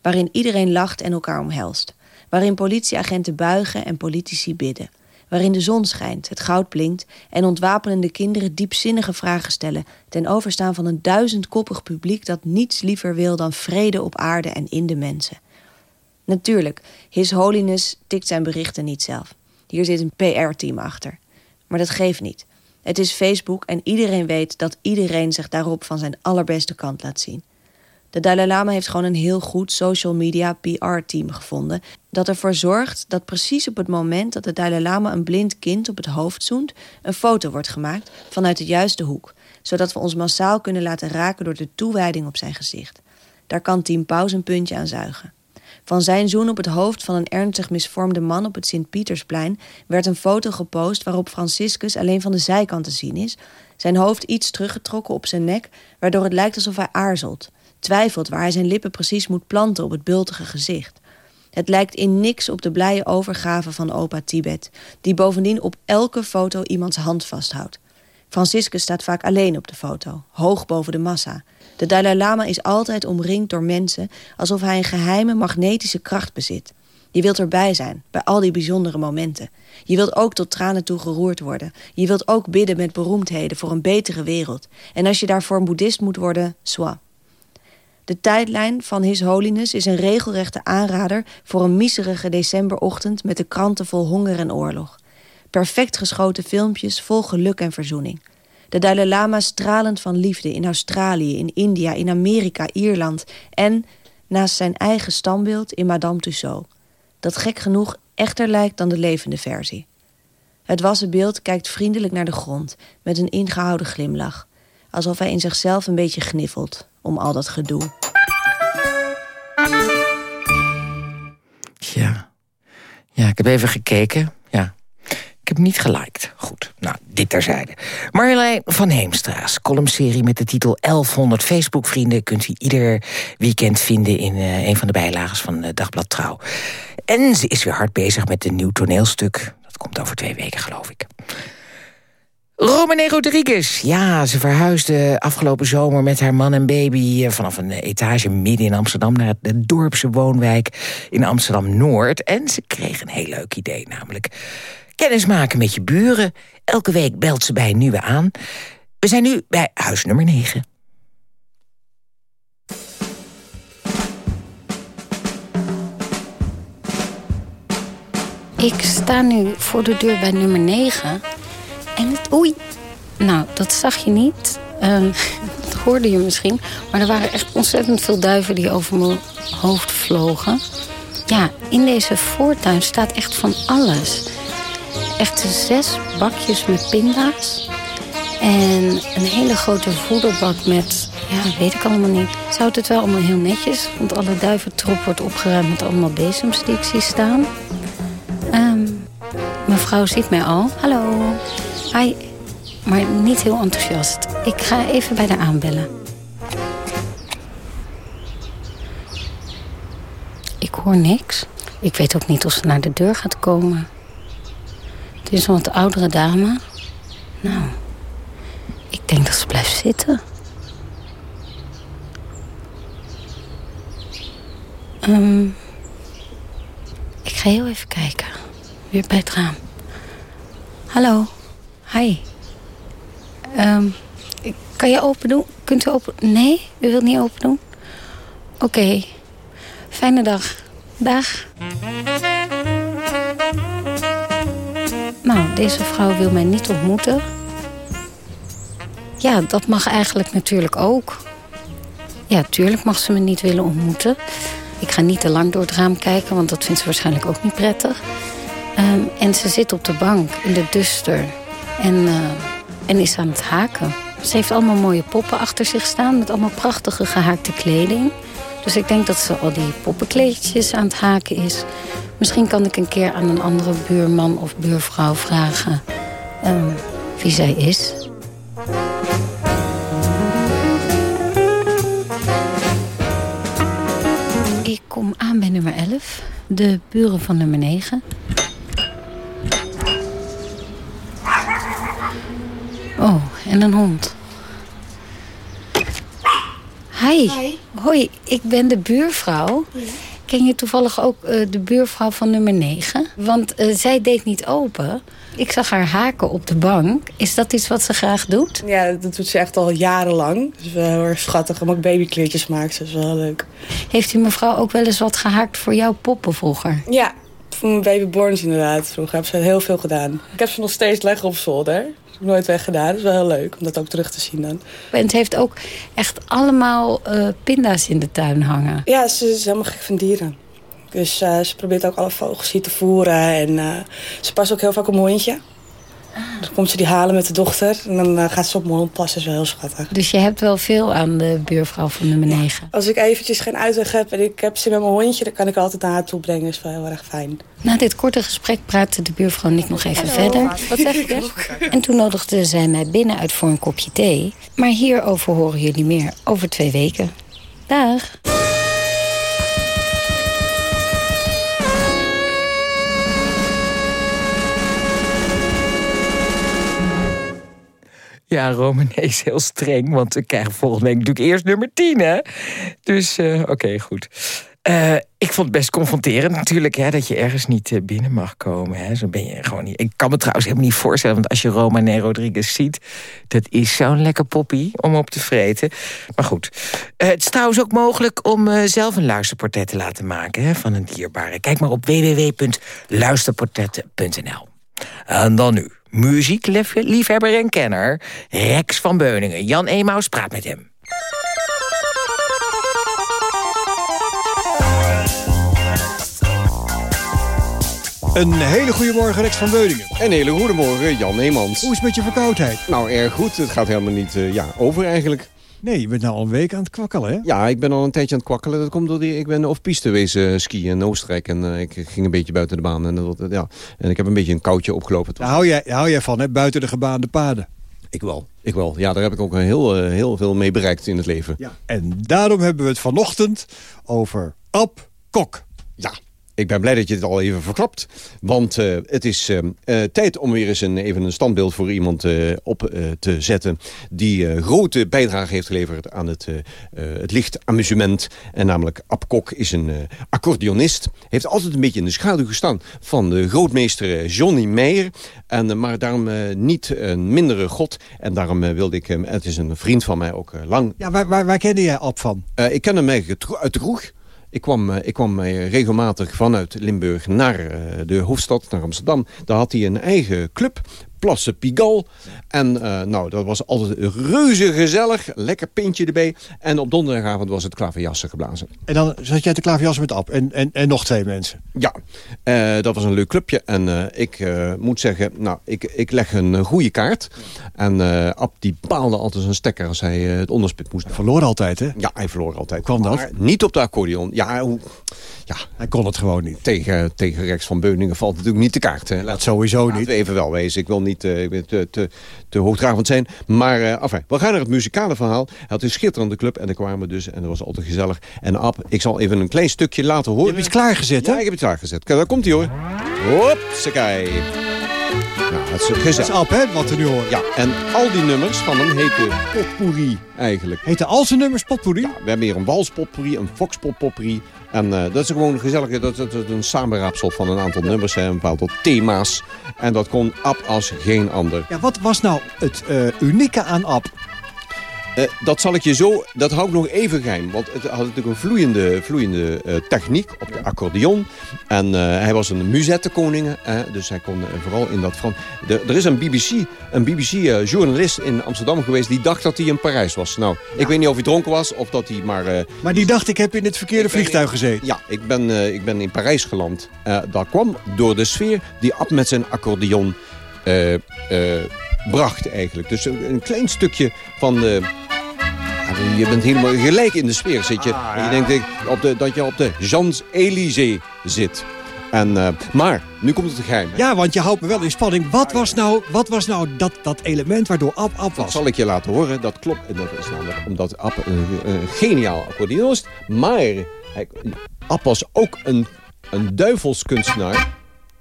Speaker 12: Waarin iedereen lacht en elkaar omhelst. Waarin politieagenten buigen en politici bidden waarin de zon schijnt, het goud blinkt en ontwapenende kinderen diepzinnige vragen stellen ten overstaan van een duizendkoppig publiek dat niets liever wil dan vrede op aarde en in de mensen. Natuurlijk, His Holiness tikt zijn berichten niet zelf. Hier zit een PR-team achter. Maar dat geeft niet. Het is Facebook en iedereen weet dat iedereen zich daarop van zijn allerbeste kant laat zien. De Dalai Lama heeft gewoon een heel goed social media PR-team gevonden. Dat ervoor zorgt dat precies op het moment dat de Dalai Lama een blind kind op het hoofd zoent, een foto wordt gemaakt vanuit de juiste hoek. Zodat we ons massaal kunnen laten raken door de toewijding op zijn gezicht. Daar kan Team Paus een puntje aan zuigen. Van zijn zoen op het hoofd van een ernstig misvormde man op het Sint-Pietersplein werd een foto gepost waarop Franciscus alleen van de zijkant te zien is, zijn hoofd iets teruggetrokken op zijn nek, waardoor het lijkt alsof hij aarzelt twijfelt waar hij zijn lippen precies moet planten op het bultige gezicht. Het lijkt in niks op de blije overgave van opa Tibet, die bovendien op elke foto iemands hand vasthoudt. Franciscus staat vaak alleen op de foto, hoog boven de massa. De Dalai Lama is altijd omringd door mensen alsof hij een geheime magnetische kracht bezit. Je wilt erbij zijn, bij al die bijzondere momenten. Je wilt ook tot tranen toe geroerd worden. Je wilt ook bidden met beroemdheden voor een betere wereld. En als je daarvoor een boeddhist moet worden, soit. De tijdlijn van His Holiness is een regelrechte aanrader... voor een miserige decemberochtend met de kranten vol honger en oorlog. Perfect geschoten filmpjes vol geluk en verzoening. De Dalai Lama stralend van liefde in Australië, in India, in Amerika, Ierland... en, naast zijn eigen standbeeld, in Madame Tussauds. Dat gek genoeg echter lijkt dan de levende versie. Het wassen beeld kijkt vriendelijk naar de grond... met een ingehouden glimlach. Alsof hij in zichzelf een beetje gniffelt om al dat gedoe.
Speaker 4: Ja. Ja, ik heb even gekeken. Ja. Ik heb niet geliked. Goed, nou, dit terzijde. Marjolein van Heemstra's columnserie met de titel 1100 Facebook-vrienden... kunt u ieder weekend vinden in uh, een van de bijlagen van uh, Dagblad Trouw. En ze is weer hard bezig met een nieuw toneelstuk. Dat komt over twee weken, geloof ik. Romane Rodriguez. Ja, ze verhuisde afgelopen zomer met haar man en baby... vanaf een etage midden in Amsterdam... naar de dorpse woonwijk in Amsterdam-Noord. En ze kreeg een heel leuk idee, namelijk... kennismaken met je buren. Elke week belt ze bij een nieuwe aan. We zijn nu bij huis nummer 9.
Speaker 13: Ik sta nu voor de deur bij nummer 9... Oei, nou, dat zag je niet. Uh, *laughs* dat hoorde je misschien. Maar er waren echt ontzettend veel duiven die over mijn hoofd vlogen. Ja, in deze voortuin staat echt van alles. Echt zes bakjes met pinda's. En een hele grote voederbak met, ja, weet ik allemaal niet. Houdt het wel allemaal heel netjes. Want alle duiventroep wordt opgeruimd met allemaal bezems die zie staan. Um, mevrouw ziet mij al. Hallo. Hi. Maar niet heel enthousiast. Ik ga even bij haar aanbellen. Ik hoor niks. Ik weet ook niet of ze naar de deur gaat komen. Het is een wat oudere dame. Nou, ik denk dat ze blijft zitten. Um, ik ga heel even kijken. Weer bij het raam. Hallo. Hi. Um, kan je open doen? Kunt u open... Nee? U wilt niet open doen? Oké. Fijne dag. Dag. Nou, deze vrouw wil mij niet ontmoeten. Ja, dat mag eigenlijk natuurlijk ook. Ja, tuurlijk mag ze me niet willen ontmoeten. Ik ga niet te lang door het raam kijken, want dat vindt ze waarschijnlijk ook niet prettig. Um, en ze zit op de bank in de duster. En, uh, en is aan het haken. Ze heeft allemaal mooie poppen achter zich staan... met allemaal prachtige gehaakte kleding. Dus ik denk dat ze al die poppenkleedjes aan het haken is. Misschien kan ik een keer aan een andere buurman of buurvrouw vragen... Um, wie zij is. Ik kom aan bij nummer 11. De buren van nummer 9. Oh, en een hond. Hi. Hi. Hoi, ik ben de buurvrouw. Ken je toevallig ook uh, de buurvrouw van nummer 9? Want uh, zij deed niet open. Ik zag haar haken op de bank. Is dat iets wat ze graag doet?
Speaker 14: Ja, dat doet ze echt al jarenlang. Dus wel heel erg schattig. En ook babykleertjes maakt ze. Dat is wel leuk.
Speaker 13: Heeft die mevrouw ook wel eens wat gehaakt voor jouw poppen vroeger?
Speaker 14: Ja, voor mijn babyborns inderdaad. Vroeger heb ze heel veel gedaan. Ik heb ze nog steeds leggen op zolder nooit weggedaan. Dat is wel heel leuk om dat ook terug te zien dan.
Speaker 13: En het heeft ook echt allemaal uh, pinda's in de tuin hangen.
Speaker 14: Ja, ze is helemaal gek van dieren. Dus uh, ze probeert ook alle vogels hier te voeren. En uh, ze past ook heel vaak op een hondje. Dan komt ze die halen met de dochter. En dan uh, gaat ze op mijn hond passen. Dat is wel heel schattig.
Speaker 13: Dus je hebt wel veel aan de buurvrouw van nummer 9.
Speaker 14: Als ik eventjes geen uitweg heb en ik heb ze met mijn hondje... dan kan ik altijd naar haar toe brengen. Dat is wel heel erg fijn.
Speaker 13: Na dit korte gesprek praatte de buurvrouw en ik nog even verder. Wat zeg je? En toen nodigde zij mij binnen uit voor een kopje thee. Maar hierover horen jullie meer over twee weken. Dag.
Speaker 4: Ja, Romane is heel streng, want we krijgen volgende week natuurlijk eerst nummer 10, hè? Dus, uh, oké, goed. Eh, ik vond het best confronterend natuurlijk, hè, dat je ergens niet eh, binnen mag komen. Hè. Zo ben je gewoon niet. Ik kan me trouwens helemaal niet voorstellen, want als je Romane Rodriguez ziet, dat is zo'n lekker poppie om op te vreten. Maar goed, Eh, het is trouwens ook mogelijk om eh, zelf een luisterportret te laten maken hè, van een dierbare. Kijk maar op www.luisterportretten.nl. En dan nu, muziekliefhebber en kenner, Rex van Beuningen. Jan Emaus praat met hem.
Speaker 6: Een hele goede morgen, Rex van Beuningen.
Speaker 15: Een hele goede morgen, Jan Neemans.
Speaker 6: Hoe is het met je verkoudheid?
Speaker 15: Nou, erg goed. Het gaat helemaal niet eh, ja, over eigenlijk.
Speaker 6: Nee, je bent nou al een week aan het kwakkelen, hè?
Speaker 15: Ja, ik ben al een tijdje aan het kwakkelen. Dat komt door die, ik ben off-piste wezen skiën in Oostenrijk. En eh, ik ging een beetje buiten de baan. En, dat, ja. en ik heb een beetje een koudje opgelopen.
Speaker 6: Daar hou jij, hou jij van, hè? Buiten de gebaande paden.
Speaker 15: Ik wel, ik wel. Ja, daar heb ik ook heel, eh, heel veel mee bereikt in het leven.
Speaker 6: Ja. En daarom hebben we het vanochtend over Ab Kok.
Speaker 15: Ja, ik ben blij dat je het al even verklapt. Want eh, het is eh, eh, tijd om weer eens een, even een standbeeld voor iemand op te zetten... die grote bijdrage heeft geleverd aan het, het lichtamusement. En namelijk Ab Kok is een accordeonist. Heeft altijd een beetje in de schaduw gestaan van de grootmeester Johnny Meijer. En, maar daarom niet een mindere god. En daarom wilde ik hem... Het is een vriend van mij ook lang.
Speaker 6: Ja, waar, waar, waar kende jij Ab van?
Speaker 15: Ik ken hem eigenlijk uit de kroeg. Ik kwam, eh, ik kwam eh, regelmatig vanuit Limburg naar eh, de hoofdstad, naar Amsterdam. Daar had hij een eigen club, Plasse Pigalle. En eh, nou, dat was altijd reuze gezellig. Lekker pintje erbij. En op donderdagavond was het klaverjassen geblazen.
Speaker 6: En dan zat jij te klaverjassen met Ab en, en, en nog twee mensen.
Speaker 15: Ja, eh, dat was een leuk clubje. En eh, ik moet zeggen, nou, ik, ik leg een goede kaart. En Ab die paalde altijd zijn stekker als hij het onderspit moest. Hij
Speaker 6: verloor altijd, hè?
Speaker 15: Ja, hij verloor altijd.
Speaker 6: kwam dat?
Speaker 15: Maar niet op de accordeon. Ja, hoe, ja,
Speaker 6: hij kon het gewoon niet.
Speaker 15: Tegen, tegen Rex van Beuningen valt natuurlijk niet te kaart. Hè.
Speaker 6: Dat sowieso
Speaker 15: Laten
Speaker 6: niet.
Speaker 15: we even wel wezen. Ik wil niet eh, te, te, te hoogdravend zijn. Maar enfin, we gaan naar het muzikale verhaal. Hij had een schitterende club en daar kwamen we dus. En dat was altijd gezellig. En Ab, ik zal even een klein stukje laten horen. Je
Speaker 6: hebt iets klaargezet, hè?
Speaker 15: Ja, ik heb het klaargezet. Kijk, Daar komt hij hoor. Hopsakai. Nou, het is gezellig.
Speaker 6: Dat is Ab, hè, wat we nu horen.
Speaker 15: Ja, en al die nummers van hem heten potpourri eigenlijk.
Speaker 6: Heten al zijn nummers potpourri?
Speaker 15: Ja, we hebben hier een walspotpourri, een foxpotpourri. En eh, dat is gewoon gezellig. Dat, dat, een samenraapsel van een aantal nummers en een aantal thema's. En dat kon Ab als geen ander.
Speaker 6: Ja, wat was nou het eh, unieke aan Ab?
Speaker 15: Eh, dat zal ik je zo, dat hou ik nog even geheim. Want het had natuurlijk een vloeiende, vloeiende eh, techniek op de accordeon. En eh, hij was een muzettekoning. hè, dus hij kon vooral in dat Frans... Er, is een BBC, een BBC-journalist in Amsterdam geweest... die dacht dat hij in Parijs was. Nou, ik weet niet of hij dronken was of dat hij maar...
Speaker 6: Maar die dacht, ik heb in het verkeerde vliegtuig gezeten.
Speaker 15: ja, ik ben, ik ben in Parijs geland. Dat kwam door de sfeer die Ab met zijn accordeon bracht eigenlijk. Dus een, een klein stukje van de... Ja, je bent helemaal gelijk in de sfeer zit je. En je denkt op de, dat je op de Champs-Élysées zit. En, eh, maar, nu komt het geheim.
Speaker 6: Ja, want je houdt me wel in spanning. Wat was nou, wat was nou dat, dat element waardoor Ab Ab
Speaker 15: Dat
Speaker 6: was?
Speaker 15: zal ik je laten horen. Dat klopt. En dat is namelijk omdat Ab een, een geniaal accordeonist. Maar hij, Ab was ook een, een duivelskunstenaar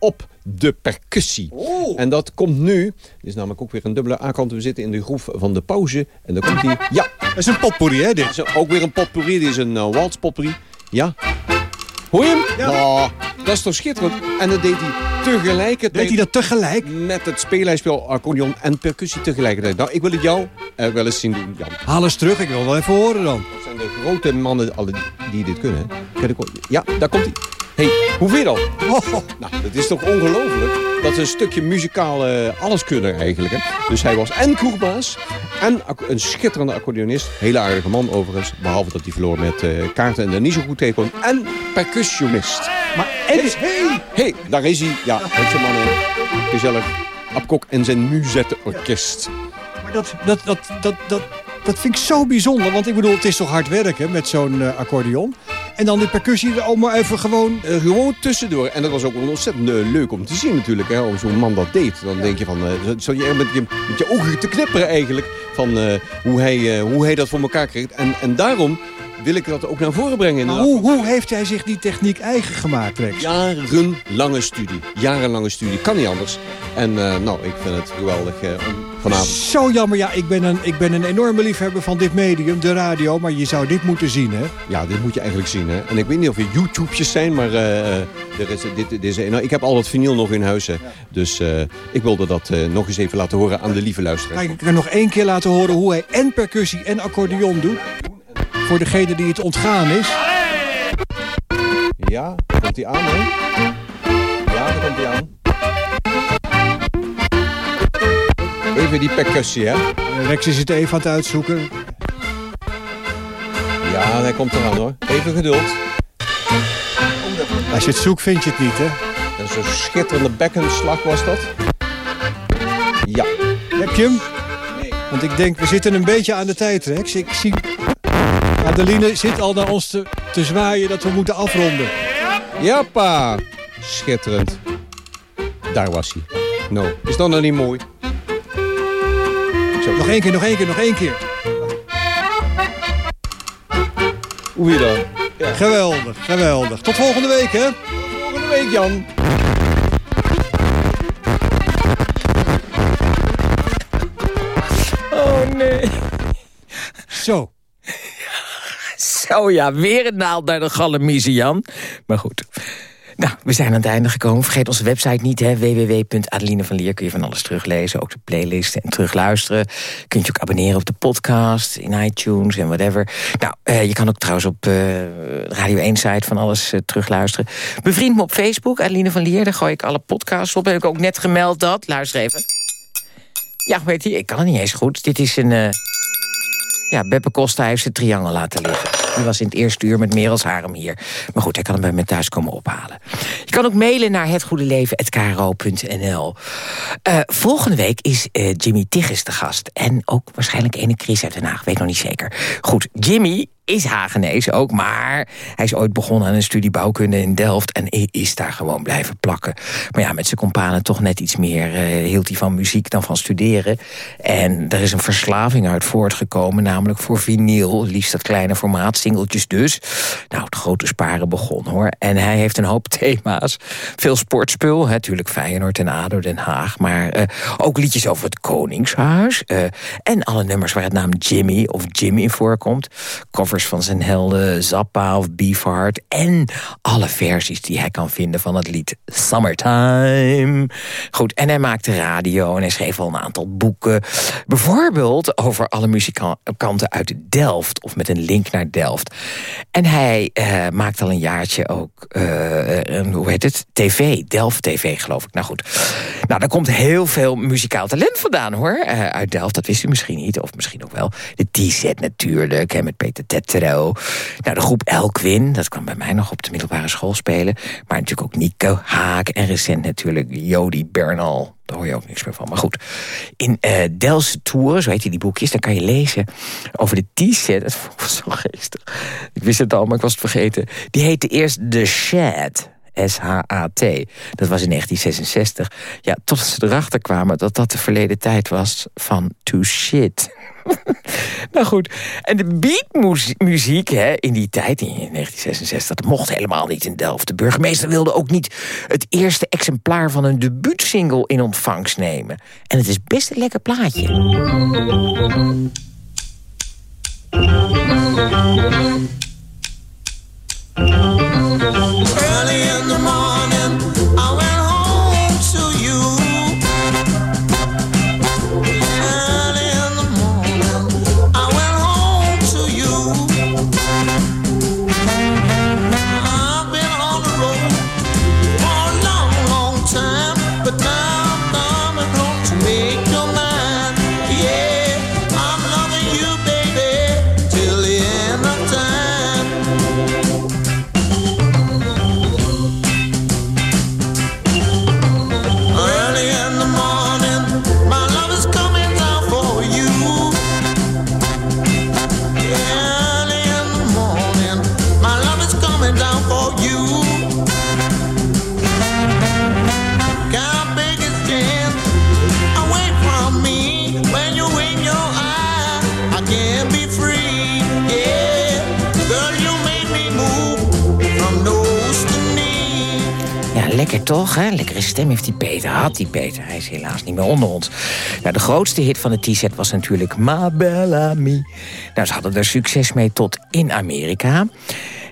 Speaker 15: op de percussie. En dat komt nu. Dit is namelijk ook weer een dubbele A-kant. We zitten in de groef van de pauze. En dan komt hij. Ja.
Speaker 6: Dat is een potpourri, hè, dit?
Speaker 15: Is ook weer een potpourri. Dit is een uh, waltzpotpourri. Ja. Hoor je hem?
Speaker 6: Ja.
Speaker 15: Nou, dat is toch schitterend. En dat deed hij tegelijkertijd.
Speaker 6: Deed hij dat tegelijk?
Speaker 15: Met het speellijstspel accordeon en percussie tegelijkertijd. Nou, ik wil het jou uh, wel eens zien doen, Jan.
Speaker 6: Haal eens terug, ik wil wel even horen dan.
Speaker 15: Dat zijn de grote mannen alle die, dit kunnen. hè. Ja, daar komt hij. Hey, hoe vind je dat? Nou, dat is toch ongelooflijk? Dat een stukje muzikaal eh, alleskunner eigenlijk. Hè? Dus hij was en kroegbaas en een schitterende accordeonist. Hele aardige man overigens. Behalve dat hij verloor met eh, kaarten en er niet zo goed tegen kon. En percussionist.
Speaker 6: Maar en
Speaker 15: Hey, hey, hey, daar is hij. Ja, met zijn mannen. Gezellig. Abkok en zijn muzetteorkest.
Speaker 6: Maar dat, dat, dat, dat, dat, dat vind ik zo bijzonder. Want ik bedoel, het is toch hard werken met zo'n eh, accordeon. En dan die percussie er allemaal even gewoon...
Speaker 15: Eh, gewoon tussendoor. En dat was ook ontzettend eh, leuk om te zien natuurlijk. Hè, hoe zo'n man dat deed. Dan denk je van... zo je met je, met je ogen te knipperen eigenlijk. Van hoe, hij, hoe hij dat voor elkaar kreeg. En, en daarom wil ik dat ook naar voren brengen.
Speaker 6: Maar hoe, hoe heeft hij zich die techniek eigen gemaakt, Rex?
Speaker 15: Jarenlange studie. Jarenlange studie. Kan niet anders. En eh, nou, ik vind het geweldig eh, om vanavond...
Speaker 6: Zo jammer. Ja, ik ben, een, ik ben een enorme liefhebber van dit medium, de radio. Maar je zou dit moeten zien, hè?
Speaker 15: Ja, dit moet je eigenlijk zien, hè. En ik weet niet of er YouTube's zijn, maar uh, er is, dit, dit is, nou, ik heb al dat vinyl nog in huis. Hè. Dus ik wilde dat nog eens even laten horen aan de lieve luisteraars.
Speaker 6: Ik kan nog één keer laten horen hoe hij en percussie en accordeon doet. Voor degene die het ontgaan is.
Speaker 15: Ja, komt hij aan, hè? Ja, daar komt hij aan. Even die percussie, hè?
Speaker 6: Rex is het even aan het uitzoeken.
Speaker 15: Ja, hij komt eraan, hoor. Even geduld.
Speaker 6: Als je het zoekt, vind je het niet, hè?
Speaker 15: Is Zo'n schitterende bekkenslag was dat. Ja.
Speaker 6: Heb je hem? Nee. Want ik denk, we zitten een beetje aan de tijd, Rex. Ik zie... Adeline zit al naar ons te, te zwaaien dat we moeten afronden.
Speaker 15: Jappa. Schitterend. Daar was hij. Nou, is dat nou niet mooi?
Speaker 6: Zo. Nog één keer, nog één keer, nog één keer.
Speaker 15: Hoe je dan?
Speaker 6: Ja. Geweldig, geweldig. Tot volgende week, hè?
Speaker 15: Volgende week, Jan.
Speaker 4: Oh, nee.
Speaker 6: Zo.
Speaker 4: Zo ja, weer een naald naar de gallemiezen, Jan. Maar goed. Nou, we zijn aan het einde gekomen. Vergeet onze website niet, hè. www.adelinevanlier kun je van alles teruglezen. Ook de playlisten en terugluisteren. Kunt je ook abonneren op de podcast, in iTunes en whatever. Nou, eh, je kan ook trouwens op uh, Radio 1-site van alles uh, terugluisteren. Bevriend me op Facebook, Adeline van Lier. Daar gooi ik alle podcasts op. Heb ik ook net gemeld dat. Luister even. Ja, weet je, ik kan het niet eens goed. Dit is een... Ja, Beppe Costa heeft zijn triangel laten liggen. Die was in het eerste uur met Merels Harem hier. Maar goed, hij kan hem bij me thuis komen ophalen. Je kan ook mailen naar hetgoedeleven.kro.nl. Uh, volgende week is uh, Jimmy Tigges de gast. En ook waarschijnlijk ene Chris uit Den Haag, weet nog niet zeker. Goed, Jimmy is Hagenees ook, maar hij is ooit begonnen aan een studie bouwkunde in Delft en is daar gewoon blijven plakken. Maar ja, met zijn companen toch net iets meer uh, hield hij van muziek dan van studeren. En er is een verslaving uit voortgekomen, namelijk voor vinyl, liefst dat kleine formaat, singeltjes dus. Nou, het grote sparen begon hoor. En hij heeft een hoop *laughs* thema's. Veel sportspul, natuurlijk Feyenoord en ADO Den Haag, maar uh, ook liedjes over het Koningshuis. Uh, en alle nummers waar het naam Jimmy of Jim in voorkomt. Covers van zijn helden Zappa of Beefheart... en alle versies die hij kan vinden van het lied Summertime. Goed, en hij maakte radio en hij schreef al een aantal boeken. Bijvoorbeeld over alle muzikanten uit Delft... of met een link naar Delft. En hij uh, maakt al een jaartje ook, uh, een, hoe heet het, tv, Delft TV geloof ik. Nou goed, nou, daar komt heel veel muzikaal talent vandaan hoor, uh, uit Delft. Dat wist u misschien niet, of misschien ook wel. De TZ natuurlijk, hè, met Peter Nou, de groep Elkwin, dat kwam bij mij nog op de middelbare school spelen. Maar natuurlijk ook Nico Haak en recent natuurlijk Jody Bernal. Daar hoor je ook niks meer van. Maar goed, in uh, Delse Tour, zo heet die boekjes... dan kan je lezen over de T-set. Dat ik zo geestig. Ik wist het al, maar ik was het vergeten. Die heette eerst The Shed... S-H-A-T. Dat was in 1966. Ja, tot ze erachter kwamen dat dat de verleden tijd was van to shit. *laughs* nou goed, en de beatmuziek hè, in die tijd, in 1966, dat mocht helemaal niet in Delft. De burgemeester wilde ook niet het eerste exemplaar van een debuutsingle in ontvangst nemen. En het is best een lekker plaatje.
Speaker 8: Early in the morning,
Speaker 4: heeft die Peter. Had die Peter. Hij is helaas niet meer onder ons. Nou, de grootste hit van de T-set was natuurlijk Ma Bella Me. Nou, ze hadden er succes mee tot in Amerika.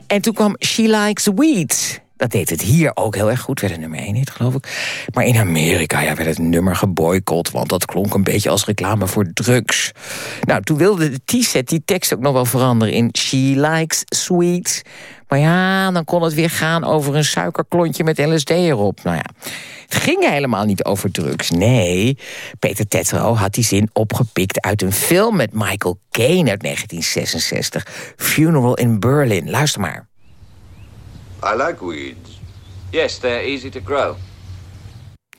Speaker 4: En toen kwam She Likes Weeds. Dat deed het hier ook heel erg goed. Werd een nummer 1 hit, geloof ik. Maar in Amerika ja, werd het nummer geboycott... want dat klonk een beetje als reclame voor drugs. Nou, toen wilde de T-set die tekst ook nog wel veranderen... in She Likes Sweets. Maar ja, dan kon het weer gaan over een suikerklontje met LSD erop. Nou ja, het ging helemaal niet over drugs. Nee, Peter Tetro had die zin opgepikt uit een film met Michael Caine uit 1966. Funeral in Berlin. Luister maar.
Speaker 16: I like weeds. Yes, they're easy to grow.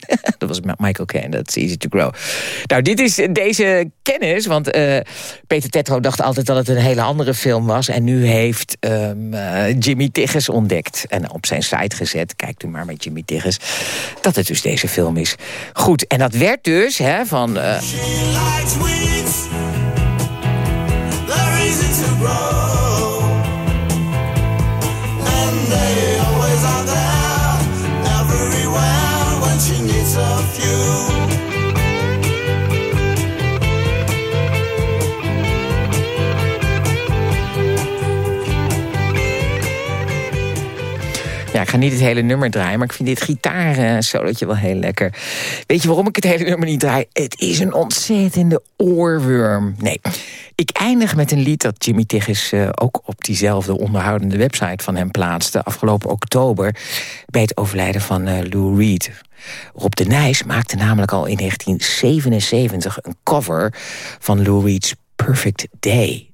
Speaker 16: *laughs*
Speaker 4: dat was Michael Caine, that's easy to grow. Nou, dit is deze kennis, want uh, Peter Tetro dacht altijd dat het een hele andere film was. En nu heeft um, uh, Jimmy Tigges ontdekt en op zijn site gezet, kijkt u maar met Jimmy Tigges, dat het dus deze film is. Goed, en dat werd dus hè, van... Uh, Ja, ik ga niet het hele nummer draaien, maar ik vind dit gitaar-solootje wel heel lekker. Weet je waarom ik het hele nummer niet draai? Het is een ontzettende oorworm. Nee, ik eindig met een lied dat Jimmy Tigges uh, ook op diezelfde onderhoudende website van hem plaatste... afgelopen oktober bij het overlijden van uh, Lou Reed. Rob de Nijs maakte namelijk al in 1977 een cover van Lou Reed's Perfect Day.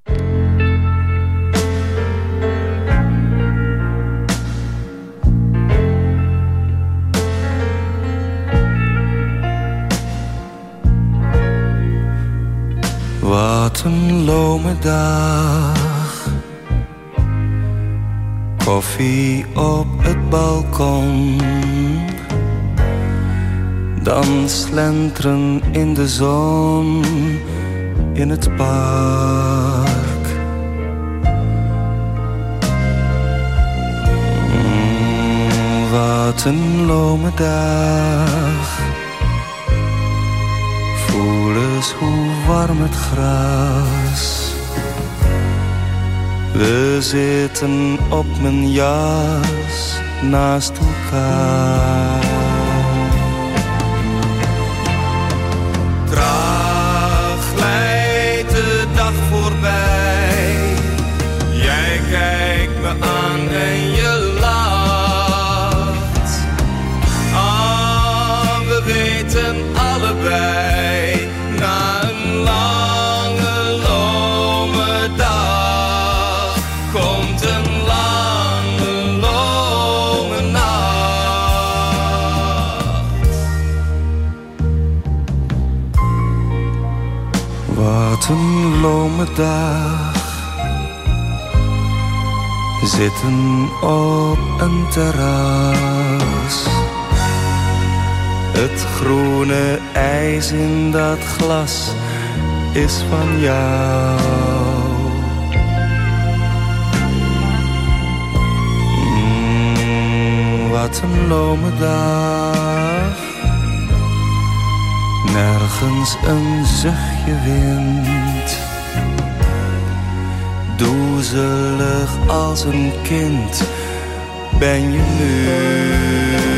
Speaker 17: Wat een lome dag. Koffie op het balkon. Dan slenteren in de zon in het park. Mm, wat een lome dag. Voel eens hoe warm het gras. We zitten op mijn jas naast elkaar. Zitten op een terras. Het groene ijs in dat glas is van jou. Mm, wat een lome dag. Nergens een zuchtje wind. Doezelig als een kind ben je nu.